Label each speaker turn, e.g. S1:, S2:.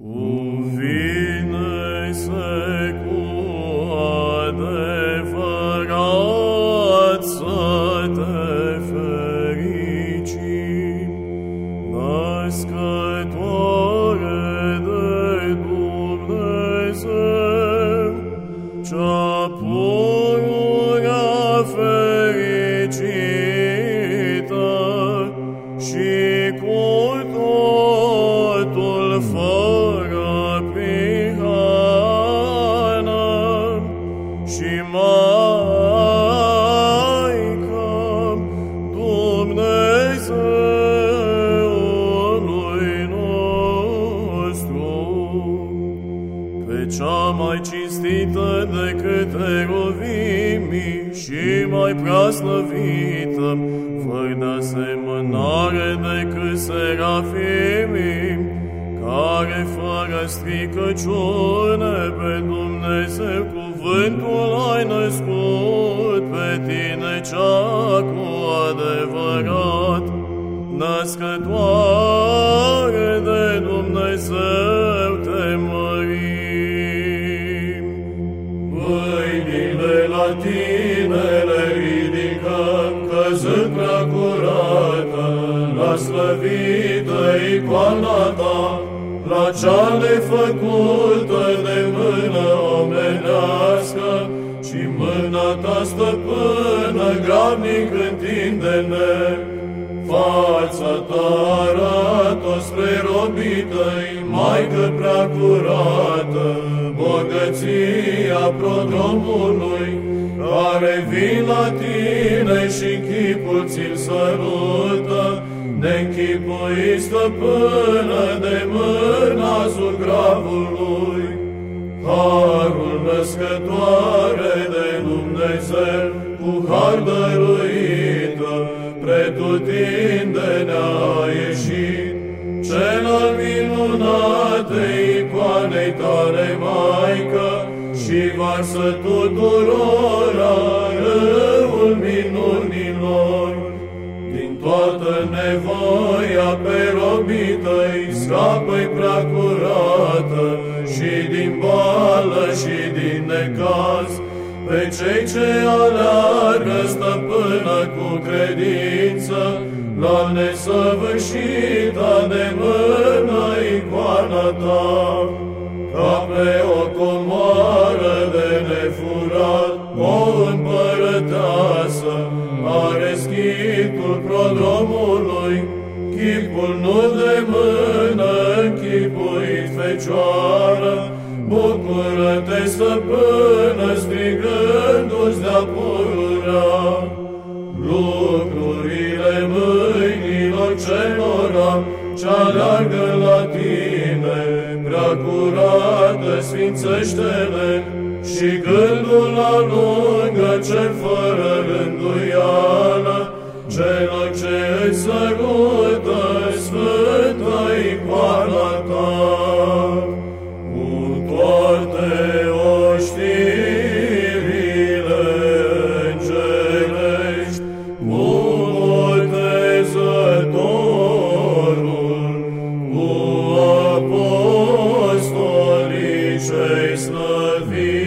S1: Cuvine se cu adevărat să te cinstită decât eruvimii și mai preaslăvită, fără de asemănare decât serafimii, care fără stricăciune pe Dumnezeu cuvântul ai născut pe tine cea cu adevărat, născătoare de Dumnezeu
S2: tine le ridicăm, căzând prea curată, la slăvită icoana ta, la cea nefăcută de mână omenească, și mâna ta stăpână grabnic întinde-ne. Fața ta arată spre robită-i, Maică prea curată, bogăția prodromului, care vin la tine și chipul ți-l sărută, ne-nchipui stăpână de mâna zugravului. Harul născătoare de Dumnezeu, cu har dăruită, pretutinde ne-a ieșit, cel al minunate icoanei tale, Maică, și varsă tuturora râul minunilor. Din toată nevoia pe robită-i scapă-i prea curată, și din boală și din necaz, pe cei ce aleargă stăpână cu credință, la nesăvârșita de mână icoana ta, ca pe o comoară de nefurat, o împărăteasă, are schitul prodromului, chipul nu de mână, închipuit fecioară, bucură-te, stăpână, sfințește-ne și gândul alungă ce fără rânduială, celor ce îți sărută Sfântă icoana ta. Cu toate oștirile îngelești, Trace the thief.